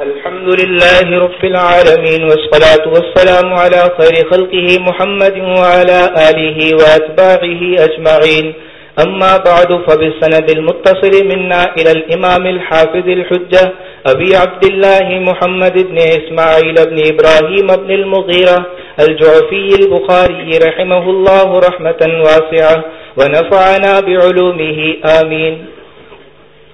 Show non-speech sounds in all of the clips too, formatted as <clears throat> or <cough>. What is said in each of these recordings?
الحمد لله رب العالمين والصلاة والسلام على خير خلقه محمد وعلى آله وأتباعه أجمعين. أما بعد، فبالسند المتصل منا إلى الإمام الحافظ الحجة أبي عبد الله محمد بن إسماعيل بن إبراهيم بن المغيرة الجعفي البخاري رحمه الله رحمة واسعة، ونفعنا بعلومه، آمين.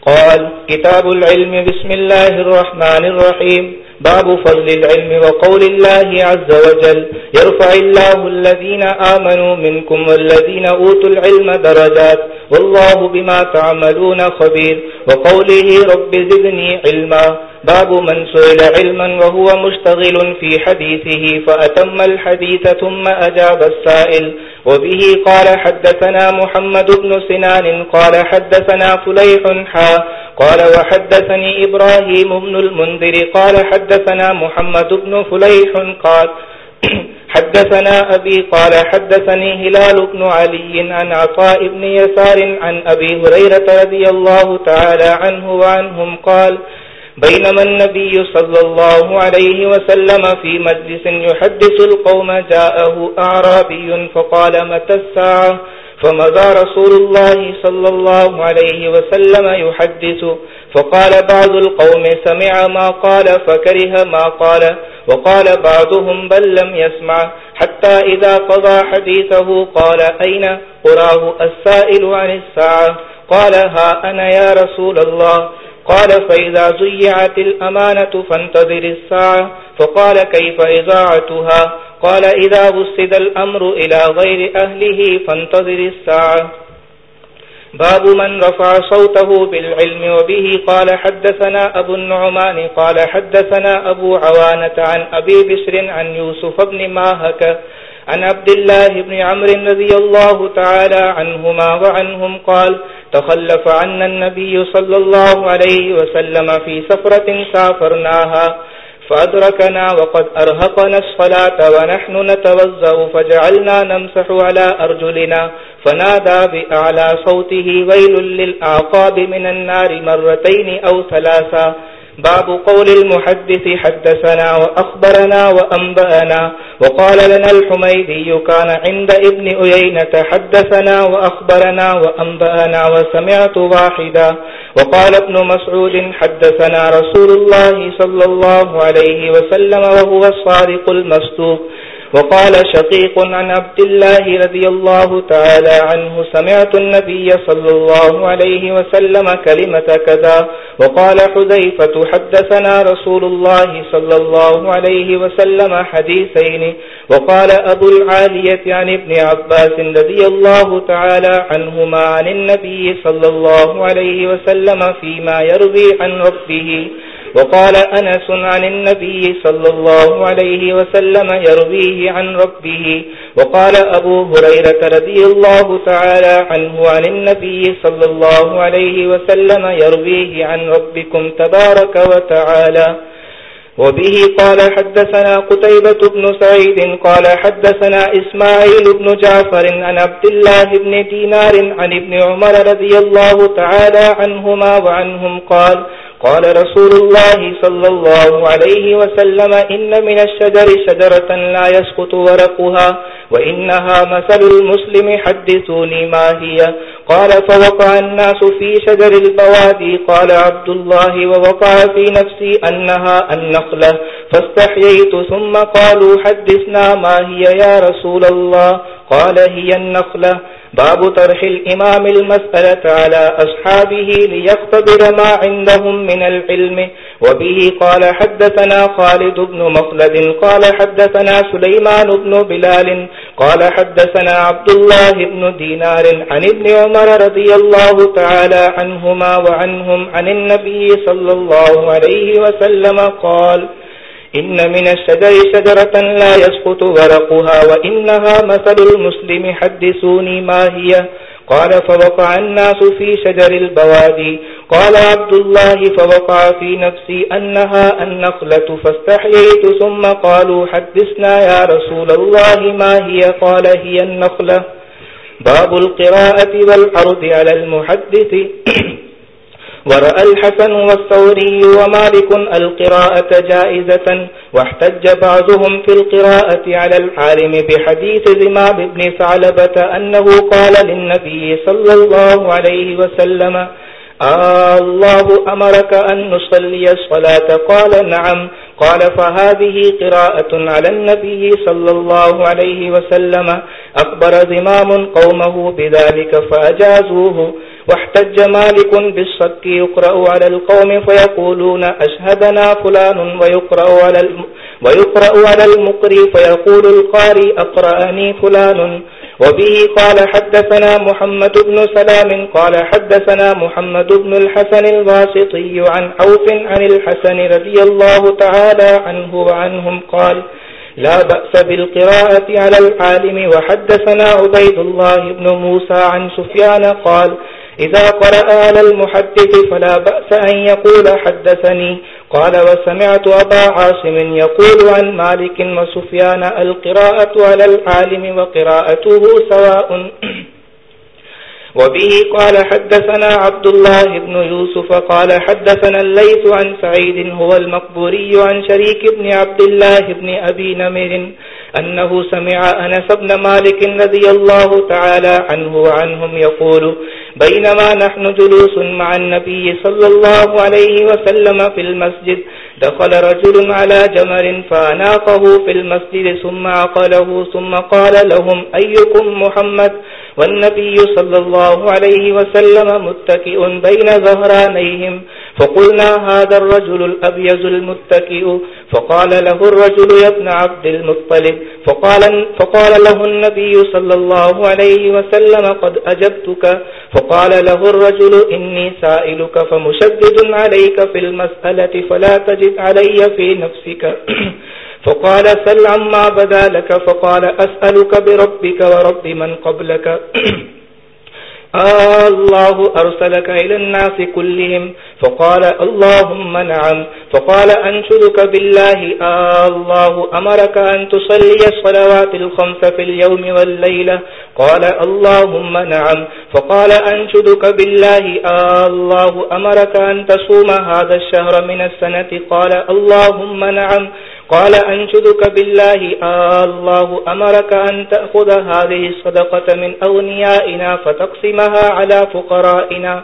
قال، كتاب العلم، بسم الله الرحمن الرحيم. باب فضل العلم وقول الله عز وجل. يرفع الله الذين آمنوا منكم والذين أوتوا العلم درجات. والله بما تعملون خبير. وقوله رب زدني علما. باب من سئل علما وهو مشتغل في حديثه فأتم الحديث ثم أجاب السائل وبه قال حدثنا محمد بن سنان قال حدثنا فليح حا قال وحدثني إبراهيم بن المنذر قال حدثنا محمد بن فليح قال <clears throat> حدثنا أبي قال حدثني هلال بن علي عن عطاء بن يسار عن أبي هريرة رضي الله تعالى عنه وعنهم قال بينما النبي صلى الله عليه وسلم في مجلس يحدث القوم جاءه أعرابي فقال متى الساعة؟ فمضى رسول الله صلى الله عليه وسلم يحدث. فقال بعض القوم سمع ما قال فكره ما قال. وقال بعضهم بل لم يسمع. حتى إذا قضى حديثه قال أين؟ قراه السائل عن الساعة. قال ها أنا يا رسول الله. قال فإذا زيعت الأمانة فانتظر الساعة، فقال كيف إذاعتها؟ قال إذا وسد الأمر إلى غير أهله فانتظر الساعة. باب من رفع صوته بالعلم وبه، قال حدثنا أبو النعمان، قال حدثنا أبو عوانة عن أبي بسر عن يوسف بن ماهك، عن عبد الله بن عمر رضي الله تعالى عنهما وعنهم قال تخلف عنا النبي صلى الله عليه وسلم في سفرة سافرناها فأدركنا وقد أرهقنا الصلاة ونحن نتوزأ فجعلنا نمسح على أرجلنا فنادى بأعلى صوته ويل للأعقاب من النار مرتين أو ثلاثا باب قول المحدث حدثنا وأخبرنا وأنبأنا وقال لنا الحميدي كان عند ابن أيينة حدثنا وأخبرنا وأنبأنا وسمعت واحدا وقال ابن مسعود حدثنا رسول الله صلى الله عليه وسلم وهو الصادق المصدوق وقال شقيق عن عبد الله رضي الله تعالى عنه، سمعت النبي صلى الله عليه وسلم كلمة كذا، وقال حذيفة حدثنا رسول الله صلى الله عليه وسلم حديثين، وقال أبو العالية عن ابن عباس رضي الله تعالى عنهما عن النبي صلى الله عليه وسلم فيما يرضي عن ربه. وقال أنس عن النبي صلى الله عليه وسلم يرويه عن ربه وقال أبو هريرة رضي الله تعالى عنه عن النبي صلى الله عليه وسلم يرويه عن ربكم تبارك وتعالى وبه قال حدثنا قتيبة بن سعيد قال حدثنا إسماعيل بن جعفر عن عبد الله بن دينار عن ابن عمر رضي الله تعالى عنهما وعنهم قال قال رسول الله صلى الله عليه وسلم إن من الشجر شجرة لا يسقط ورقها وإنها مثل المسلم حدثوني ما هي. قال فوقع الناس في شجر البوادي. قال عبد الله ووقع في نفسي أنها النخلة. فاستحييت ثم قالوا حدثنا ما هي يا رسول الله. قال هي النخلة. باب طرح الإمام المسألة على أصحابه ليقتبر ما عندهم من العلم. وبه قال حدثنا خالد بن مخلد، قال حدثنا سليمان بن بلال، قال حدثنا عبد الله بن دينار عن ابن عمر رضي الله تعالى عنهما وعنهم عن النبي صلى الله عليه وسلم قال إن من الشجر شجرة لا يسقط ورقها وإنها مثل المسلم حدثوني ما هي. قال فوقع الناس في شجر البوادي. قال عبد الله فوقع في نفسي أنها النخلة فاستحييت ثم قالوا حدثنا يا رسول الله ما هي؟ قال هي النخلة. باب القراءة والعرض على المحدث. ورأى الحسن والثوري ومالك القراءة جائزة واحتج بعضهم في القراءة على العالم بحديث زماب بن ثعلبة أنه قال للنبي صلى الله عليه وسلم، آه، الله أمرك أن نصلي الصلاة قال، نعم قال، فهذه قراءة على النبي صلى الله عليه وسلم، أخبر زمام قومه بذلك فأجازوه واحتج مالك بالصك يقرأ على القوم فيقولون أشهدنا فلان ويقرأ على, الم... ويقرأ على المقري فيقول القاري أقرأني فلان. وبه قال حدثنا محمد بن سلام قال حدثنا محمد بن الحسن الواسطي عن حوف عن الحسن رضي الله تعالى عنه وعنهم قال لا بأس بالقراءة على العالم. وحدثنا عبيد الله بن موسى عن سفيان قال إذا قرأ على المحدث فلا بأس أن يقول حدثني. قال وسمعت أبا عاصم يقول عن مالك وسفيان القراءة على العالم وقراءته سواء <clears throat> وبه قال حدثنا عبد الله بن يوسف قال حدثنا الليث عن سعيد هو المقبوري عن شريك بن عبد الله بن أبي نمر أنه سمع أنس بن مالك رضي الله تعالى عنه وعنهم يقول بينما نحن جلوس مع النبي صلى الله عليه وسلم في المسجد دخل رجل على جمر فاناقه في المسجد ثم عقله ثم قال لهم أيكم محمد والنبي صلى الله عليه وسلم متكئ بين ظهرانيهم فقلنا هذا الرجل الأبيز المتكئ. فقال له الرجل يا ابن عبد المطلب. فقال, فقال له النبي صلى الله عليه وسلم قد أجبتك. فقال له الرجل إني سائلك فمشدد عليك في المسألة فلا تجد علي في نفسك. <clears throat> فقال سل عما بدا لك فقال أسألك بربك ورب من قبلك. <clears throat> الله أرسلك إلى الناس كلهم. فقال اللهم نعم. فقال أنشدك بالله. الله أمرك أن تصلي الصلوات الخمس في اليوم والليلة. قال اللهم نعم. فقال أنشدك بالله. الله أمرك أن تصوم هذا الشهر من السنة. قال اللهم نعم. قال أنشدك بالله. الله أمرك أن تأخذ هذه الصدقة من أغنيائنا فتقسمها على فقرائنا.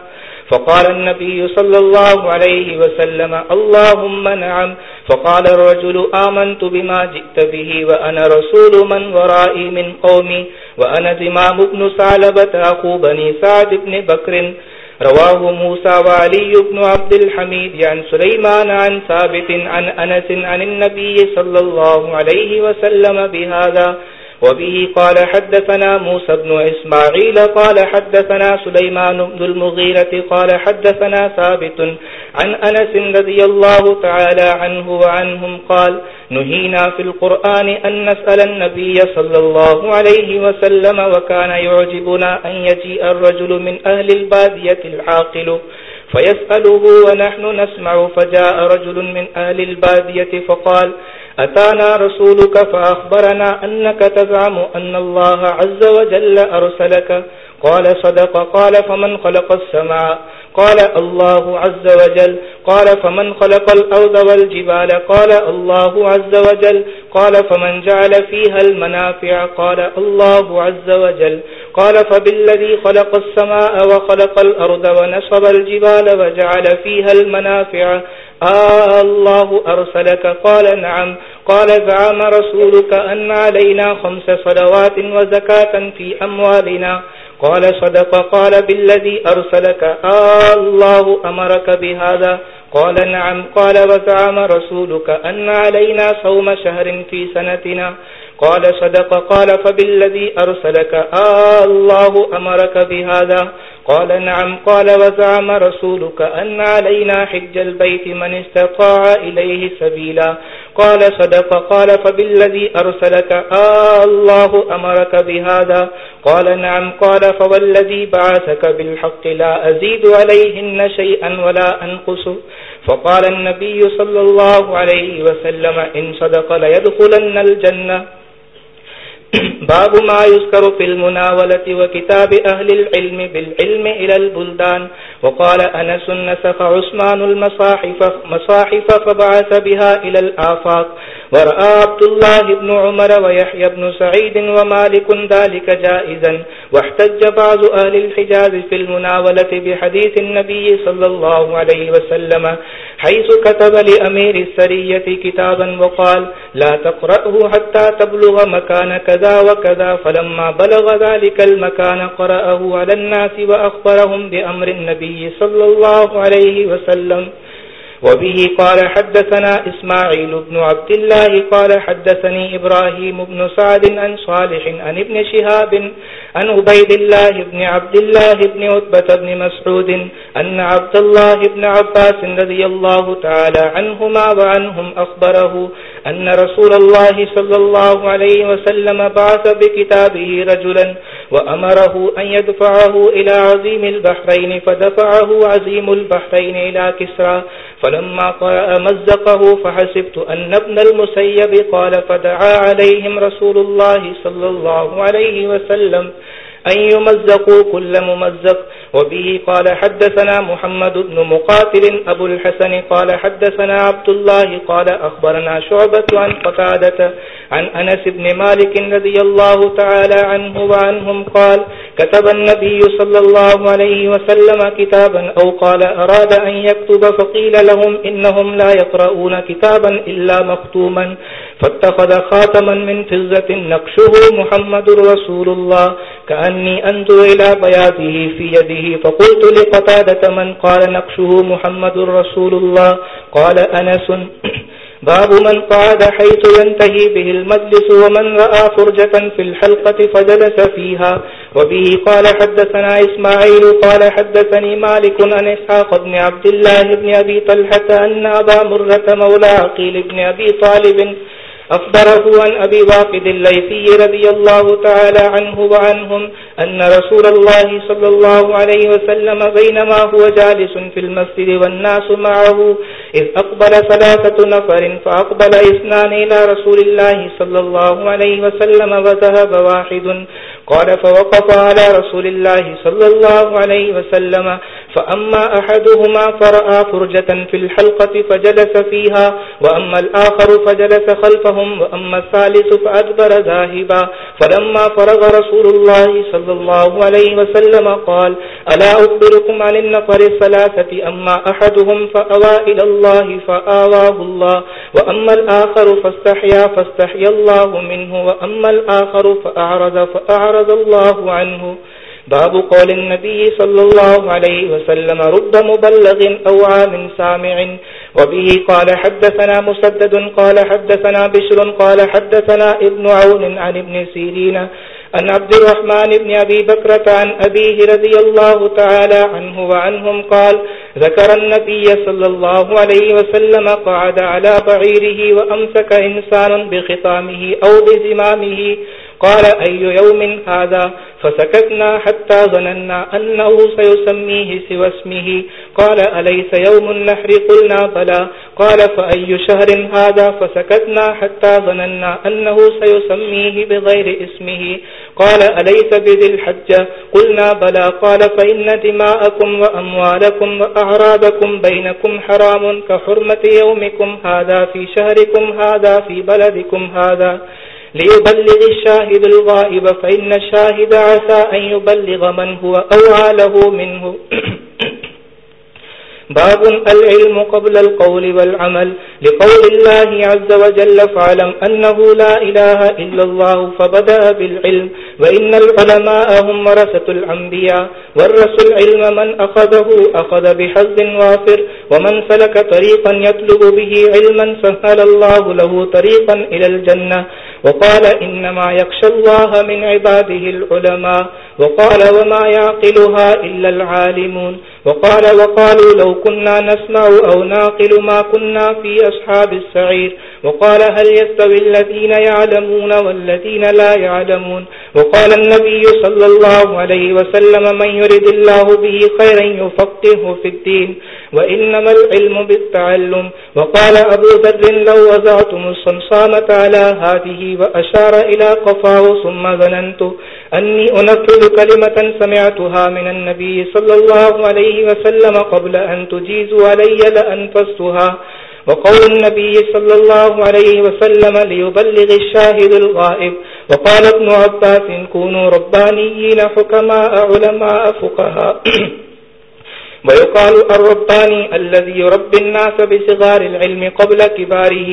فقال النبي صلى الله عليه وسلم، اللهم نعم. فقال الرجل، آمنت بما جئت به، وأنا رسول من ورائي من قومي، وأنا زمام بن سعلبة أخو بني سعد بن بكر. رواه موسى وعلي بن عبد الحميد عن سليمان عن ثابت عن أنس عن النبي صلى الله عليه وسلم بهذا وبه قال حدثنا موسى بن إسماعيل، قال حدثنا سليمان بن المغيرة، قال حدثنا ثابت عن أنس رضي الله تعالى عنه وعنهم قال نهينا في القرآن أن نسأل النبي صلى الله عليه وسلم، وكان يعجبنا أن يجيء الرجل من أهل البادية العاقل. فيسأله ونحن نسمع فجاء رجل من أهل البادية فقال، أتانا رسولك فأخبرنا أنك تزعم أن الله عز وجل أرسلك. قال، صدق. قال، فمن خلق السماء؟ قال، الله عز وجل. قال، فمن خلق الأرض والجبال؟ قال، الله عز وجل. قال، فمن جعل فيها المنافع؟ قال، الله عز وجل. قال فبالذي خلق السماء وخلق الأرض ونصب الجبال وجعل فيها المنافع. آه، الله أرسلك. قال نعم. قال زعم رسولك أن علينا خمس صلوات وزكاة في أموالنا. قال صدق. قال بالذي أرسلك. آه، الله أمرك بهذا. قال نعم، قال وزعم رسولك أن علينا صوم شهر في سنتنا. قال صدق، قال فبالذي أرسلك؟ آه، الله أمرك بهذا. قال نعم، قال وزعم رسولك أن علينا حج البيت من استطاع إليه سبيلا. قال صدق، قال فبالذي أرسلك؟ آه، الله أمرك بهذا. قال نعم، قال فوالذي بعثك بالحق لا أزيد عليهن شيئا ولا أنقص فقال النبي صلى الله عليه وسلم إن صدق ليدخلن الجنة. باب ما يذكر في المناولة وكتاب أهل العلم بالعلم إلى البلدان. وقال أنس نسخ عثمان المصاحف مصاحف فبعث بها إلى الآفاق. ورأى عبد الله بن عمر ويحيى بن سعيد ومالك ذلك جائزا واحتج بعض أهل الحجاز في المناولة بحديث النبي صلى الله عليه وسلم، حيث كتب لأمير السرية كتابا وقال لا تقرأه حتى تبلغ مكان كذا وكذا، فلما بلغ ذلك المكان قرأه على الناس وأخبرهم بأمر النبي صلى الله عليه وسلم. وبه قال حدثنا إسماعيل بن عبد الله قال حدثني إبراهيم بن سعد عن صالح عن ابن شهاب عن عبيد الله بن عبد الله بن عتبة بن مسعود أن عبد الله بن عباس رضي الله تعالى عنهما وعنهم أخبره أن رسول الله صلى الله عليه وسلم بعث بكتابه رجلا وأمره أن يدفعه إلى عظيم البحرين، فدفعه عظيم البحرين إلى كسرى. فلما قرأ مزقه، فحسبت أن ابن المسيب قال فدعا عليهم رسول الله صلى الله عليه وسلم أن يمزقوا كل ممزق. وبه قال حدثنا محمد بن مقاتل أبو الحسن قال حدثنا عبد الله قال أخبرنا شعبة عن قتادة عن أنس بن مالك رضي الله تعالى عنه وعنهم قال كتب النبي صلى الله عليه وسلم كتابا أو قال أراد أن يكتب فقيل لهم إنهم لا يقرؤون كتابا إلا مختوما فاتخذ خاتما من فزة نقشه محمد رسول الله كأني أنظر إلى بياته في يده فقلت لقتادة من قال نقشه محمد رسول الله قال أنس <clears throat> باب من قعد حيث ينتهي به المجلس ومن رأى فرجة في الحلقة فجلس فيها وبه قال حدثنا إسماعيل قال حدثني مالك أن إسحاق بن عبد الله بن أبي طلحة أن أبا مرة مولى عقيل بن أبي طالب أخبره عن أبي واقد الليثي رضي الله تعالى عنه وعنهم أن رسول الله صلى الله عليه وسلم بينما هو جالس في المسجد والناس معه إذ أقبل ثلاثة نفر فأقبل إثنان إلى رسول الله صلى الله عليه وسلم وذهب واحد قال فوقف على رسول الله صلى الله عليه وسلم فأما أحدهما فرأى فرجة في الحلقة فجلس فيها وأما الآخر فجلس خلفهم وأما الثالث فأدبر ذاهبا فلما فرغ رسول الله صلى الله عليه وسلم قال ألا أخبركم عن النفر الثلاثة أما أحدهم فأوى إلى الله فآواه الله وأما الآخر فاستحيا فاستحيا الله منه وأما الآخر فأعرض فأعرض الله عنه باب قول النبي صلى الله عليه وسلم، رب مبلغ أو عام سامع. وبه قال حدثنا مسدد، قال حدثنا بشر، قال حدثنا ابن عون عن ابن سيرين، عن عبد الرحمن بن أبي بكرة عن أبيه رضي الله تعالى عنه وعنهم قال ذكر النبي صلى الله عليه وسلم قعد على بعيره وأمسك إنسان بخطامه أو بزمامه. قال أي يوم هذا؟ فسكتنا حتى ظننا أنه سيسميه سوى اسمه. قال، أليس يوم النحر؟ قلنا بلا قال، فأي شهر هذا؟ فسكتنا حتى ظننا أنه سيسميه بغير اسمه. قال، أليس بذي الحج؟ قلنا بلا قال، فإن دماءكم وأموالكم وأعرابكم بينكم حرام كحرمة يومكم. هذا في شهركم، هذا في بلدكم، هذا ليبلغ الشاهد الغائب، فإن الشاهد عسى أن يبلغ من هو أوعى له منه. <coughs> باب العلم قبل القول والعمل. لقول الله عز وجل فعلم أنه لا إله إلا الله، فبدأ بالعلم. وإن العلماء هم ورسة الأنبياء. ورس العلم من أخذه، أخذ بحظ وافر. ومن سلك طريقا يطلب به علما سهل الله له طريقا إلى الجنة؟ وقال إنما يخشى الله من عباده العلماء. وقال وما يعقلها إلا العالمون. وقال وقالوا لو كنا نسمع أو ناقل ما كنا في أصحاب السعير. وقال هل يستوي الذين يعلمون والذين لا يعلمون. وقال النبي صلى الله عليه وسلم من يرد الله به خيرا يفقه في الدين. وإنما العلم بالتعلم. وقال أبو ذر لو وزعتم الصمصامة على هذه وأشار إلى قفاه ثم ظننت أني أنفذ كلمة سمعتها من النبي صلى الله عليه وسلم قبل أن تجيزوا علي لأنفستها وقول النبي صلى الله عليه وسلم ليبلغ الشاهد الغائب. وقال ابن عباس كونوا ربانيين حكماء علماء فقهاء. <clears throat> ويقال الرباني الذي يربي الناس بصغار العلم قبل كباره.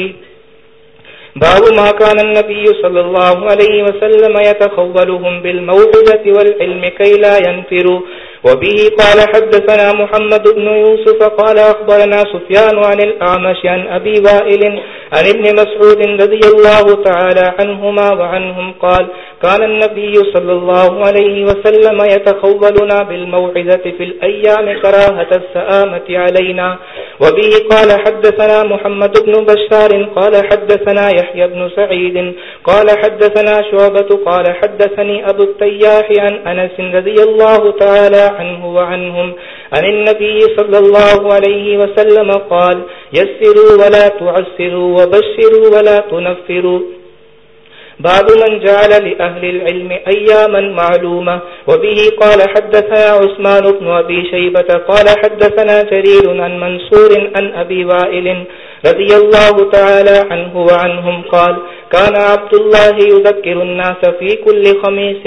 باب ما كان النبي صلى الله عليه وسلم يتخولهم بالموعظة والعلم كي لا ينفروا. وبه قال حدثنا محمد بن يوسف قال أخبرنا سفيان عن الأعمش عن أبي وائل عن ابن مسعود رضي الله تعالى عنهما وعنهم قال كان النبي صلى الله عليه وسلم يتخولنا بالموعظة في الأيام كراهة السآمة علينا. وبه قال حدثنا محمد بن بشار، قال حدثنا يحيى بن سعيد، قال حدثنا شعبة، قال حدثني أبو التياح عن أنس رضي الله تعالى عنه وعنهم، عن النبي صلى الله عليه وسلم قال يسروا ولا تعسروا وبشروا ولا تنفروا. باب من جعل لأهل العلم أياما معلومة، وبه قال حدثنا عثمان بن أبي شيبة، قال حدثنا جرير عن منصور عن أبي وائل رضي الله تعالى عنه وعنهم قال كان عبد الله يذكر الناس في كل خميس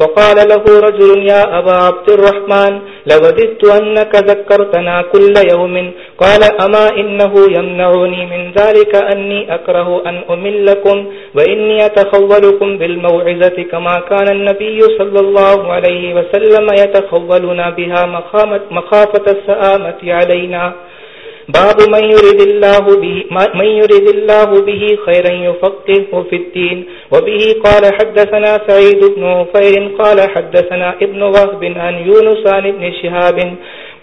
فقال له رجل يا أبا عبد الرحمن لوددت أنك ذكرتنا كل يوم قال أما إنه يمنعني من ذلك أني أكره أن أملكم وإني أتخولكم بالموعزة كما كان النبي صلى الله عليه وسلم يتخولنا بها مخافة السآمة علينا باب من يريد الله به من يريد الله به خيرا يفقهه في الدين. وبه قال حدثنا سعيد بن عفير قال حدثنا ابن وهب عن يونس عن ابن شهاب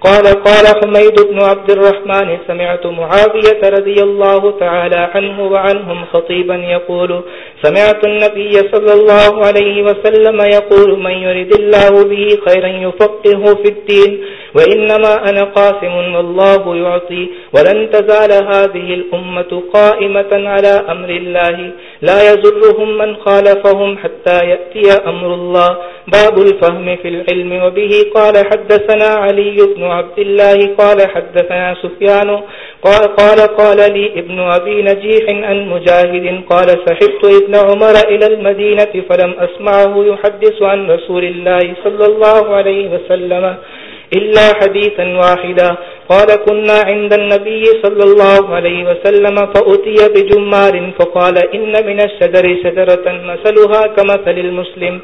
قال قال حميد بن عبد الرحمن سمعت معاوية رضي الله تعالى عنه وعنهم خطيبا يقول سمعت النبي صلى الله عليه وسلم يقول من يرد الله به خيرا يفقه في الدين. وإنما أنا قاسم والله يعطي ولن تزال هذه الأمة قائمة على أمر الله. لا يزرهم من خالفهم حتى يأتي أمر الله. باب الفهم في العلم وبه. قال حدثنا علي بن عبد الله. قال حدثنا سفيان. قال قال, قال لي ابن أبي نجيح عن مجاهد. قال سحبت ابن عمر إلى المدينة فلم أسمعه يحدث عن رسول الله صلى الله عليه وسلم. إلا حديثا واحدا. قال، كنا عند النبي صلى الله عليه وسلم فأتي بجمار فقال، إن من الشجر شجرة مثلها كمثل المسلم.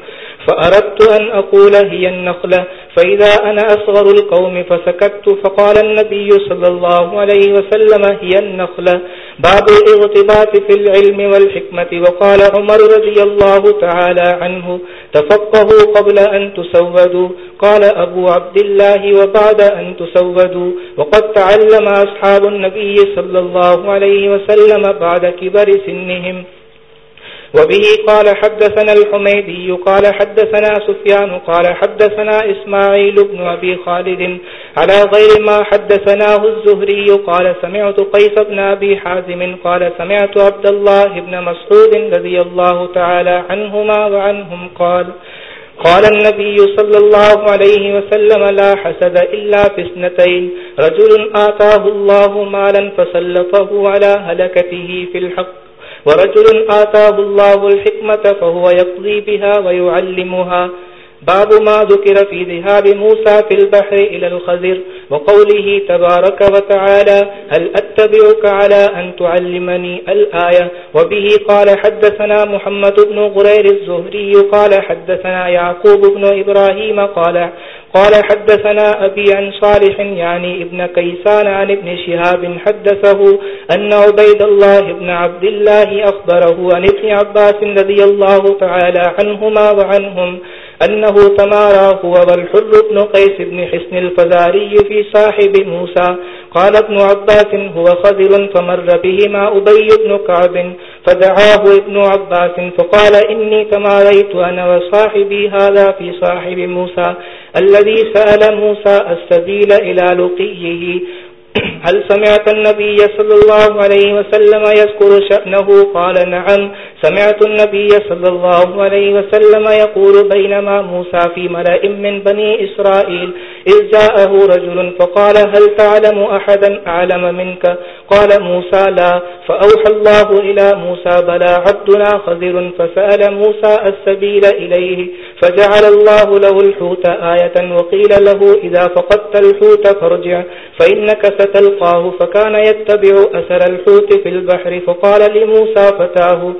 فأردت أن أقول، هي النخلة. فإذا أنا أصغر القوم فسكت، فقال النبي صلى الله عليه وسلم، هي النخلة. باب الاغتباط في العلم والحكمة. وقال عمر رضي الله تعالى عنه، تفقهوا قبل أن تسودوا. قال أبو عبد الله وبعد أن تسودوا وقد تعلم أصحاب النبي صلى الله عليه وسلم بعد كبر سنهم. وبه قال حدثنا الحميدي، قال حدثنا سفيان، قال حدثنا إسماعيل بن أبي خالد. على غير ما حدثناه الزهري، قال سمعت قيس بن أبي حازم، قال سمعت عبد الله بن مسعود رضي الله تعالى عنهما وعنهم قال قال النبي صلى الله عليه وسلم لا حسد إلا في اثنتين. رجل آتاه الله مالا فسلطه على هلكته في الحق. ورجل آتاه الله الحكمة فهو يقضي بها ويعلمها. باب ما ذكر في ذهاب موسى في البحر إلى الخزر وقوله تبارك وتعالى هل أتبعك على أن تعلمني الآية وبه قال حدثنا محمد بن غرير الزهري قال حدثنا يعقوب بن إبراهيم قال قال حدثنا أبي عن صالح يعني ابن كيسان عن ابن شهاب حدثه أن عبيد الله بن عبد الله أخبره عن ابن عباس رضي الله تعالى عنهما وعنهم أنه تمارى هو والحر بن قيس بن حسن الفزاري في صاحب موسى. قال ابن عباس، هو خذر فمر بهما أبي بن كعب، فدعاه ابن عباس، فقال إني تماريت أنا وصاحبي هذا في صاحب موسى، الذي سأل موسى السبيل إلى لقيه. هل سمعت النبي صلى الله عليه وسلم يذكر شأنه؟ قال نعم. سمعت النبي صلى الله عليه وسلم يقول بينما موسى في ملأ من بني إسرائيل، إذ جاءه رجل فقال هل تعلم أحدا أعلم منك؟ قال موسى لا، فأوحى الله إلى موسى بلا عبدنا خذر فسأل موسى السبيل إليه، فجعل الله له الحوت آية، وقيل له إذا فقدت الحوت فارجع، فإنك ستلقاه، فكان يتبع أثر الحوت في البحر، فقال لموسى فتاه،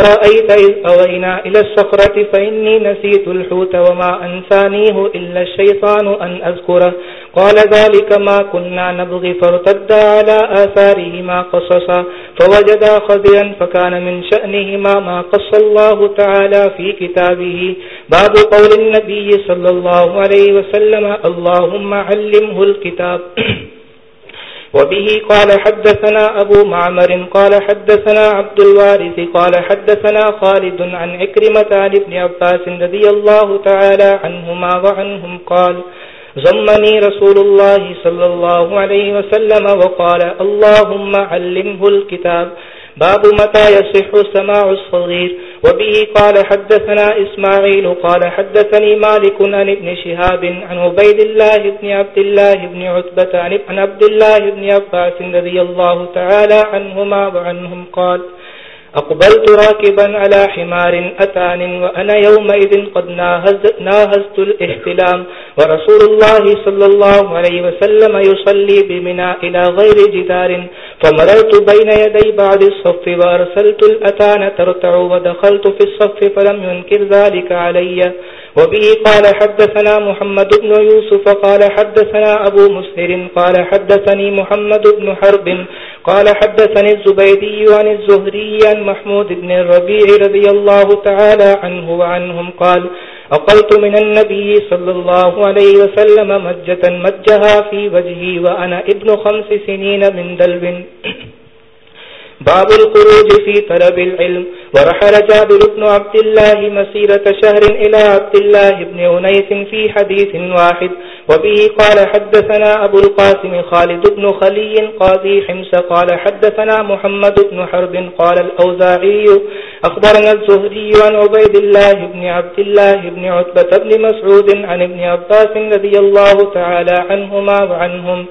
أرأيت إذ أوينا إلى الصخرة، فإني نسيت الحوت، وما أنسانيه إلا الشيطان أن أذكره. قال ذلك ما كنا نبغي فارتد على آثارهما قصصا فوجدا خذيا فكان من شأنهما ما قص الله تعالى في كتابه. باب قول النبي صلى الله عليه وسلم، اللهم علمه الكتاب. <clears throat> وبه قال حدثنا أبو معمر، قال حدثنا عبد الوارث، قال حدثنا خالد عن عكرمة عن ابن عباس رضي الله تعالى عنهما وعنهم قال زمني رسول الله صلى الله عليه وسلم وقال، اللهم علمه الكتاب. باب متى يصح سماع الصغير. وبه قال، حدثنا إسماعيل قال، حدثني مالك عن ابن شهاب، عن عبيد الله بن عبد الله بن عتبة، عن عبد الله بن عباس رضي الله تعالى عنهما وعنهم قال أقبلت راكبا على حمار أتان وأنا يومئذ قد ناهزت الاحتلام ورسول الله صلى الله عليه وسلم يصلي بمنا إلى غير جدار. فمررت بين يدي بعد الصف وأرسلت الأتان ترتع ودخلت في الصف فلم ينكر ذلك علي. وبه قال حدثنا محمد بن يوسف، قال حدثنا أبو مسهر، قال حدثني محمد بن حرب، قال حدثني الزبيدي عن الزهري عن محمود بن الربيع رضي الله تعالى عنه وعنهم قال أقلت من النبي صلى الله عليه وسلم مجة، مجها في وجهي، وأنا ابن خمس سنين من دلب باب الخروج في طلب العلم. ورحل جابر بن عبد الله مسيرة شهر إلى عبد الله بن عنيس في حديث واحد. وبه قال حدثنا أبو القاسم خالد بن خلي قاضي حمس قال حدثنا محمد بن حرب قال الأوزاعي. أخبرنا الزهري عن عبيد الله بن عبد الله بن عتبة بن مسعود عن ابن عباس رضي الله تعالى عنهما وعنهم.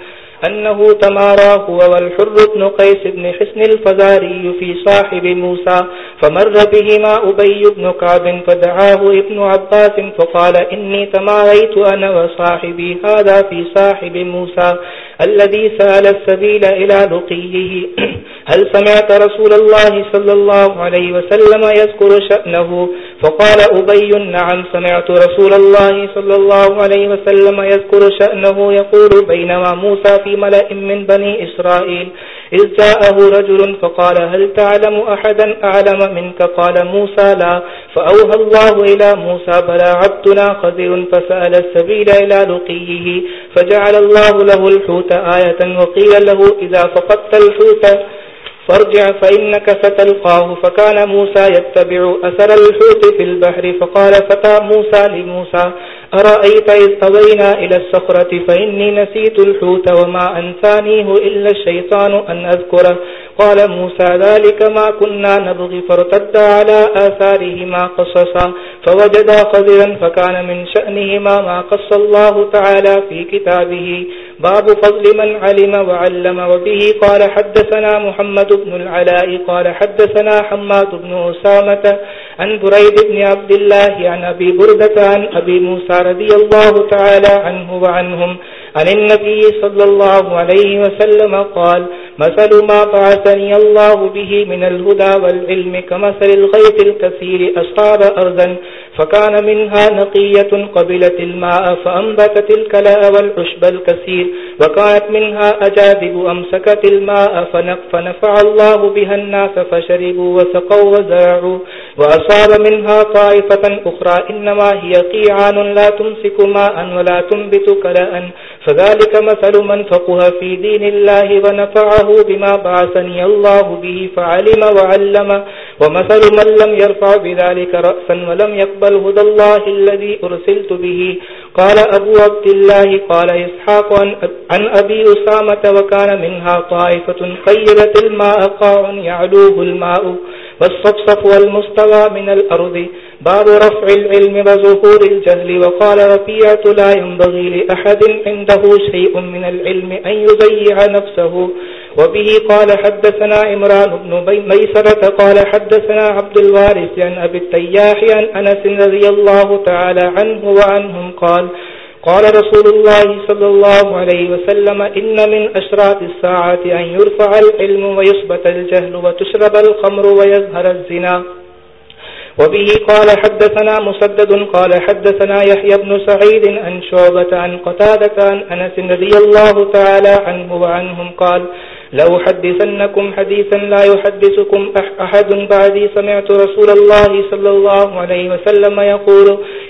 أنه تمارى هو والحر بن قيس بن حسن الفزاري في صاحب موسى، فمر بهما أبي بن كعب فدعاه ابن عباس فقال إني تماريت أنا وصاحبي هذا في صاحب موسى، الذي سأل السبيل إلى لقيه. <clears throat> هل سمعت رسول الله صلى الله عليه وسلم يذكر شأنه؟ فقال أبي، نعم، سمعت رسول الله صلى الله عليه وسلم يذكر شأنه يقول بينما موسى في ملأ من بني إسرائيل، إذ جاءه رجل فقال، هل تعلم أحدا أعلم منك؟ قال، موسى لا. فأوهى الله إلى موسى بلا عبدنا خذر فسأل السبيل إلى لقيه، فجعل الله له الحوت آية، وقيل له، إذا فقدت الحوت فارجع فإنك ستلقاه فكان موسى يتبع أثر الحوت في البحر فقال فتى موسى لموسى أرأيت إذ طوينا إلى السخرة فإني نسيت الحوت وما أنسانيه إلا الشيطان أن أذكره قال موسى ذلك ما كنا نبغي فارتد على آثارهما قصصا فوجدا خذرا فكان من شأنهما ما قص الله تعالى في كتابه باب فضل من علم وعلم وبه قال حدثنا محمد بن العلاء قال حدثنا حماد بن أسامة عن بريد بن عبد الله عن أبي بردة عن أبي موسى رضي الله تعالى عنه وعنهم عن النبي صلى الله عليه وسلم قال مثل ما بعثني الله به من الهدى والعلم كمثل الغيث الكثير أصاب أرضا فكان منها نقية قبلت الماء فأنبتت الكلاء والعشب الكثير وكانت منها أجادب أمسكت الماء فنفع الله بها الناس فشربوا وسقوا وزرعوا وأصاب منها طائفة أخرى إنما هي قيعان لا تمسك ماء ولا تنبت كلاء فذلك مثل من فقه في دين الله ونفعه بما بعثني الله به فعلم وعلم ومثل من لم يرفع بذلك رأسا ولم يقبل هدى الله الذي أرسلت به. قال أبو عبد الله، قال إسحاق، عن أبي أسامة، وكان منها طائفة خيرة الماء قاع يعلوه الماء والصفصف والمستوى من الأرض. باب رفع العلم وظهور الجهل وقال رفيعة لا ينبغي لأحد عنده شيء من العلم أن يضيع نفسه. وبه قال حدثنا إمران بن ميسرة قال حدثنا عبد الوارث عن أبي التياح عن أنس رضي الله تعالى عنه وعنهم قال قال رسول الله صلى الله عليه وسلم إن من أشراط الساعة أن يرفع العلم ويصبت الجهل وتشرب الخمر ويظهر الزنا. وبه قال حدثنا مسدد قال حدثنا يحيى بن سعيد عن شعبة عن قتادة عن أنس رضي الله تعالى عنه وعنهم قال لو حدثنكم حديثا لا يحدثكم أحد بعدي سمعت رسول الله صلى الله عليه وسلم يقول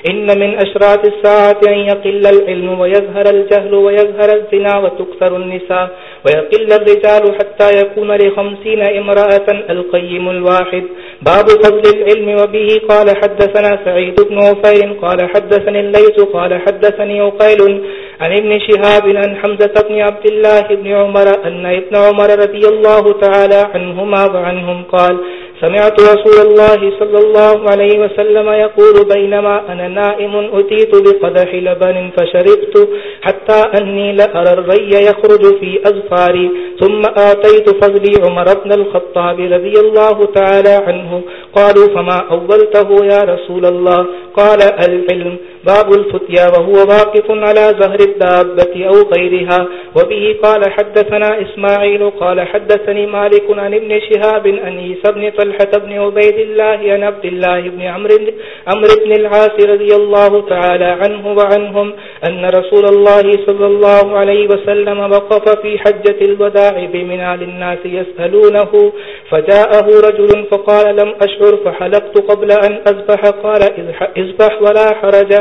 إن من أشراط الساعة أن يقل العلم ويظهر الجهل ويظهر الزنا وتكثر النساء ويقل الرجال حتى يكون لخمسين امرأة القيم الواحد. باب فضل العلم وبه قال حدثنا سعيد بن وفير قال حدثني الليت قال حدثني وقيل عن ابن شهاب عن حمزة بن عبد الله بن عمر أن ابن عمر رضي الله تعالى عنهما وعنهم قال سمعت رسول الله صلى الله عليه وسلم يقول بينما أنا نائم أتيت بقدح لبن فشربت حتى أني لأرى الري يخرج في أزفاري ثم آتيت فضلي عمر بن الخطاب رضي الله تعالى عنه. قالوا فما أولته يا رسول الله؟ قال العلم، باب الفتيا وهو واقف على زهر الدابة أو غيرها. وبه قال حدثنا إسماعيل، قال حدثني مالك عن ابن شهاب أن يسى بن طلحة بن عبيد الله عن عبد الله بن عمر عمر بن العاس رضي الله تعالى عنه وعنهم أن رسول الله صلى الله عليه وسلم وقف في حجة الوداع بمنع للناس يسألونه، فجاءه رجل فقال لم أشعر فحلقت قبل أن أزبح قال إزبح ولا حرج،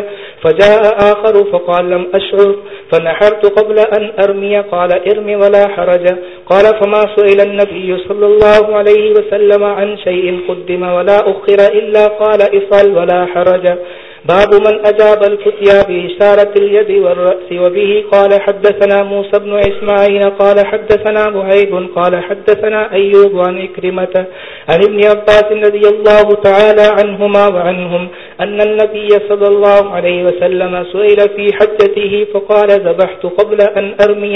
فجاء آخر فقال لم أشعر، فنحرت قبل أن أرمي، قال ارمي ولا حرج قال فما سئل النبي صلى الله عليه وسلم عن شيء قدم ولا أخر إلا قال إفعل ولا حرج. باب من أجاب الفتيا بإشارة اليد والرأس وبه قال حدثنا موسى بن إسماعيل قال حدثنا مهيب قال حدثنا أيوب عن إكرمة عن ابن عباس رضي الله تعالى عنهما وعنهم أن النبي صلى الله عليه وسلم سئل في حجته فقال ذبحت قبل أن أرمي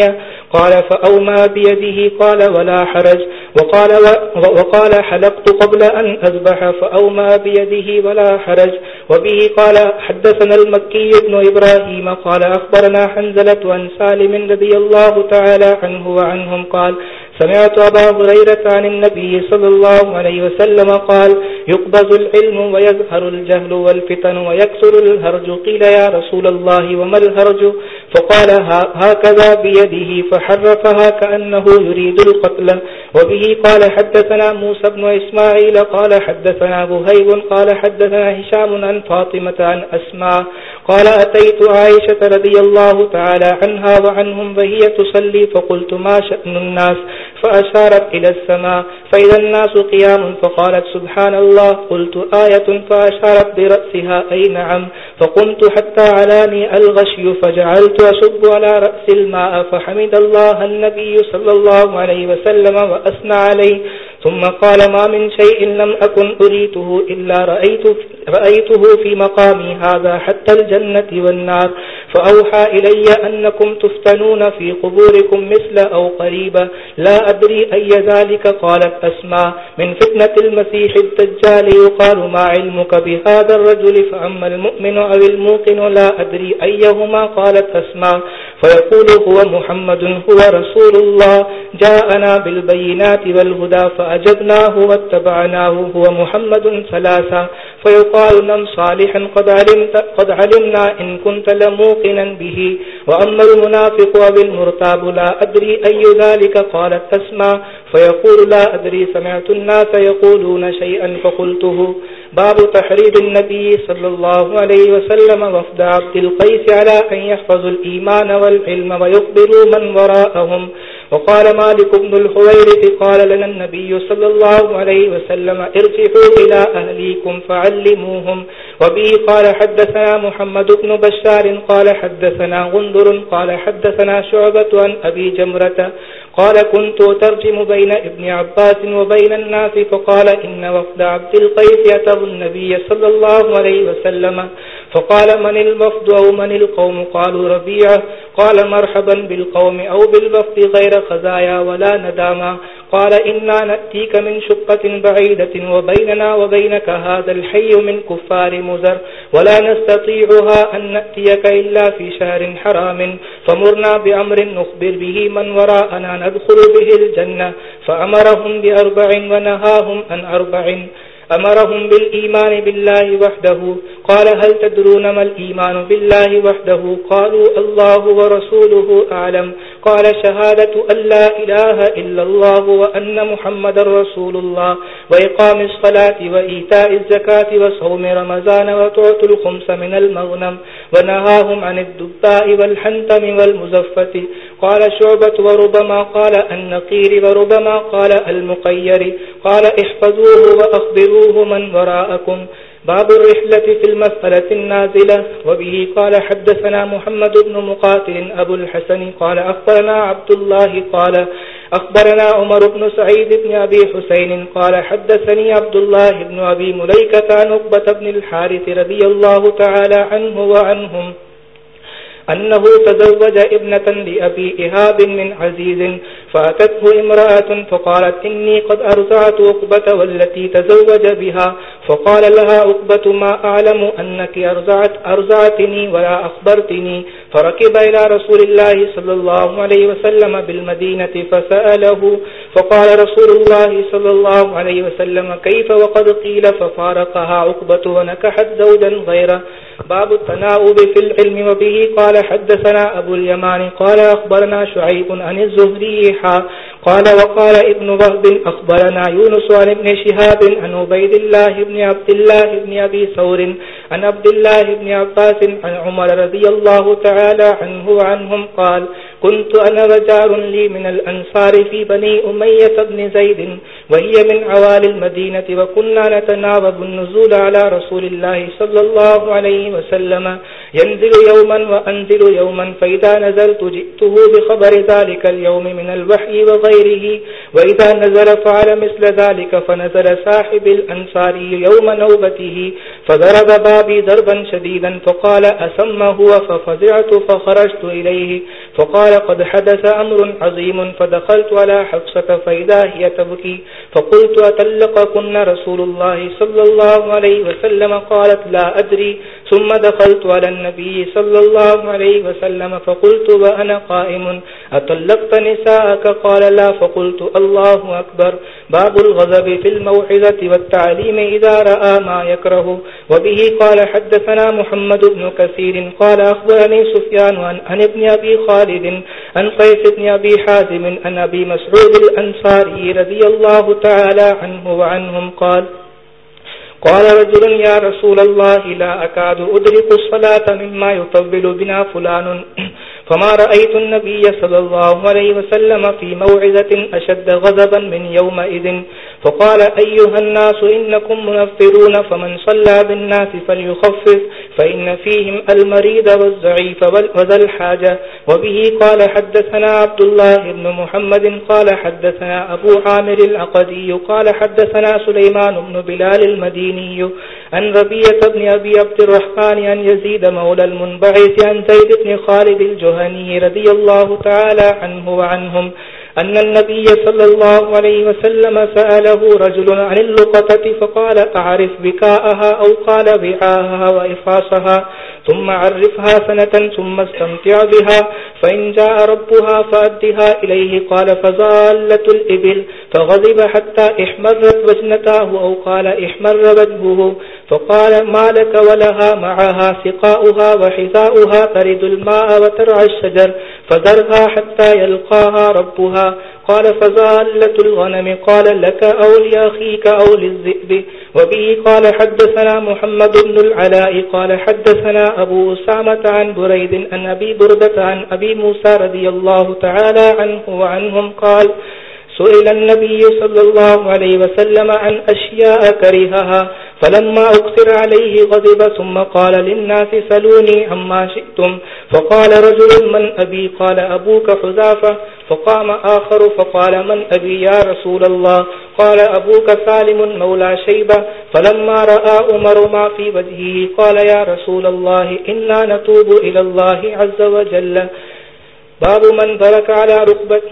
قال فأوما بيده قال ولا حرج وقال, وقال حلقت قبل أن أذبح فأومى بيده ولا حرج. وبه قال حدثنا المكي بن إبراهيم قال أخبرنا حنزلة عن سالم رضي الله تعالى عنه وعنهم قال سمعت أبا هريرة عن النبي صلى الله عليه وسلم قال يقبض العلم ويظهر الجهل والفتن ويكسر الهرج. قيل يا رسول الله، وما الهرج؟ فقال هكذا بيده، فحرفها كأنه يريد القتل. وبه قال، حدثنا موسى بن إسماعيل، قال، حدثنا بهيب قال، حدثنا هشام عن فاطمة عن أسماء. قال، أتيت عائشة رضي الله تعالى عنها وعنهم وهي تصلي، فقلت، ما شأن الناس؟ فأشارت إلى السماء. فإذا الناس قيام، فقالت، سبحان الله الله قلت آية فأشارت برأسها أي نعم فقمت حتى علاني الغشي فجعلت أشب على رأس الماء فحمد الله النبي صلى الله عليه وسلم وأثنى عليه ثم قال ما من شيء لم أكن أريته إلا رأيت رأيته في مقامي هذا حتى الجنة والنار. فأوحى إلي أنكم تفتنون في قبوركم مثل أو قريبا. لا أدري أي ذلك قالت أسماء. من فتنة المسيح الدجال يقال ما علمك بهذا الرجل، فأما المؤمن أو الموقن لا أدري أيهما قالت أسماء. فيقول هو محمد هو رسول الله. جاءنا بالبينات والهدى فأجبناه واتبعناه. هو محمد ثلاثا فيقال نم صالحا قد, علمت قد علمنا إن كنت لموقنا به. وأما المنافق وبالمرتاب لا أدري أي ذلك قالت أسمى فيقول لا أدري سمعت الناس يقولون شيئا فقلته. باب تحريض النبي صلى الله عليه وسلم وفد عبد القيس على أن يحفظوا الإيمان والعلم ويخبروا من وراءهم وقال مالك بن الحويرث قال لنا النبي صلى الله عليه وسلم ارجعوا إلى أهليكم فعلموهم. وبه قال حدثنا محمد بن بشار قال حدثنا غندر قال حدثنا شعبة عن أبي جمرة قال كنت ترجم بين ابن عباس وبين الناس فقال إن وفد عبد القيس يتب النبي صلى الله عليه وسلم فقال من الوفد أو من القوم؟ قالوا ربيعة قال مرحبا بالقوم أو بالوفد غير خزايا ولا نداما. قال إنا نأتيك من شقة بعيدة وبيننا وبينك هذا الحي من كفار مزر. ولا نستطيعها أن نأتيك إلا في شهر حرام. فمرنا بأمر نخبر به من وراءنا ندخل به الجنة. فأمرهم بأربع ونهاهم عن أربع. أمرهم بالإيمان بالله وحده قال هل تدرون ما الإيمان بالله وحده قالوا الله ورسوله أعلم قال شهادة أن لا إله إلا الله وأن محمد رسول الله وإقام الصلاة وإيتاء الزكاة وصوم رمزان وتعط الخمس من المغنم ونهاهم عن الدباء والحنتم والمزفة قال شعبة وربما قال النقير وربما قال المقير قال احفظوه وأخبروه من وراءكم. باب الرحلة في المسألة النازلة. وبه قال حدثنا محمد بن مقاتل أبو الحسن قال أخبرنا عبد الله قال أخبرنا عمر بن سعيد بن أبي حسين قال حدثني عبد الله بن أبي مليكة عن أقبة بن الحارث رضي الله تعالى عنه وعنهم. أنه تزوج ابنة لأبي إهاب من عزيز فأتته امرأة فقالت إني قد أرزعت أقبة والتي تزوج بها فقال لها أقبة ما أعلم أنك أرزعت أرزعتني ولا أخبرتني فركب إلى رسول الله صلى الله عليه وسلم بالمدينة فسأله، فقال رسول الله صلى الله عليه وسلم، كيف وقد قيل ففارقها عقبة ونكحت زوجا غيره باب التناؤب في العلم وبه قال حدثنا أبو اليمان، قال أخبرنا شعيب عن الزهري حا، قال وقال ابن وهب، أخبرنا يونس عن ابن شهاب عن عبيد الله بن عبد الله بن أبي ثور عن عبد الله بن عباس عن عمر رضي الله تعالى عنه وعنهم قال، كنت أنا رجار لي من الأنصار في بني أمية بن زيد وهي من عوال المدينة وكنا نتناوب النزول على رسول الله صلى الله عليه وسلم. ينزل يوما وأنزل يوما فإذا نزلت جئته بخبر ذلك اليوم من الوحي وغيره. وإذا نزل فعل مثل ذلك فنزل صاحب الأنصار يوم نوبته. فضرب بابي ضربا شديدا فقال أسم هو ففزعت فخرجت إليه. فقال قد حدث أمر عظيم فدخلت على حفصة فإذا هي تبكي. فقلت أتلقكن رسول الله صلى الله عليه وسلم قالت لا أدري ثم دخلت على النبي صلى الله عليه وسلم فقلت وأنا قائم. أطلقت نساءك؟ قال لا. فقلت الله أكبر. باب الغضب في الموحظة والتعليم إذا رأى ما يكره. وبه قال حدثنا محمد بن كثير. قال أخبرني سفيان عن ابن أبي خالد، عن قيس بن أبي حازم، عن أبي مسعود الأنصاري رضي الله تعالى عنه وعنهم قال قال رجل يا رسول الله لا أكاد أدرك الصلاة مما يطبل بنا فلان. فما رأيت النبي صلى الله عليه وسلم في موعظة أشد غضبا من يومئذ. فقال أيها الناس إنكم منفرون فمن صلى بالناس فليخفف فإن فيهم المريض والزعيف وذا الحاجة. وبه قال حدثنا عبد الله بن محمد قال حدثنا أبو عامر العقدي قال حدثنا سليمان بن بلال المديني عن ربية بن أبي عبد الرحمن عن يزيد مولى المنبعث عن زيد بن خالد الجهني رضي الله تعالى عنه وعنهم أن النبي صلى الله عليه وسلم سأله رجل عن اللقطة فقال أعرف بكاءها أو قال بعاها وإفاسها ثم عرفها سنة، ثم استمتع بها، فإن جاء ربها فأدها إليه، قال فزالة الإبل، فغضب حتى احمرت وجنتاه أو قال احمر وجهه، فقال ما لك ولها، معها سقاؤها وحذاؤها، ترد الماء وترعى الشجر. فذرها حتى يلقاها ربها. قال فزالة الغنم. قال لك أو لأخيك أو للذئب. وبه قال حدثنا محمد بن العلاء. قال حدثنا أبو أسامة عن بريد أن أبي بردة عن أبي موسى رضي الله تعالى عنه وعنهم قال سئل النبي صلى الله عليه وسلم عن أشياء كرهها. فلما أقصر عليه غضب ثم قال للناس سلوني عما شئتم. فقال رجل من أبي؟ قال أبوك حذافة. فقام آخر فقال من أبي يا رسول الله؟ قال أبوك سالم مولى شيبة. فلما رأى أمر ما في وجهه قال يا رسول الله، إنا نتوب إلى الله عز وجل. باب من برك على ركبته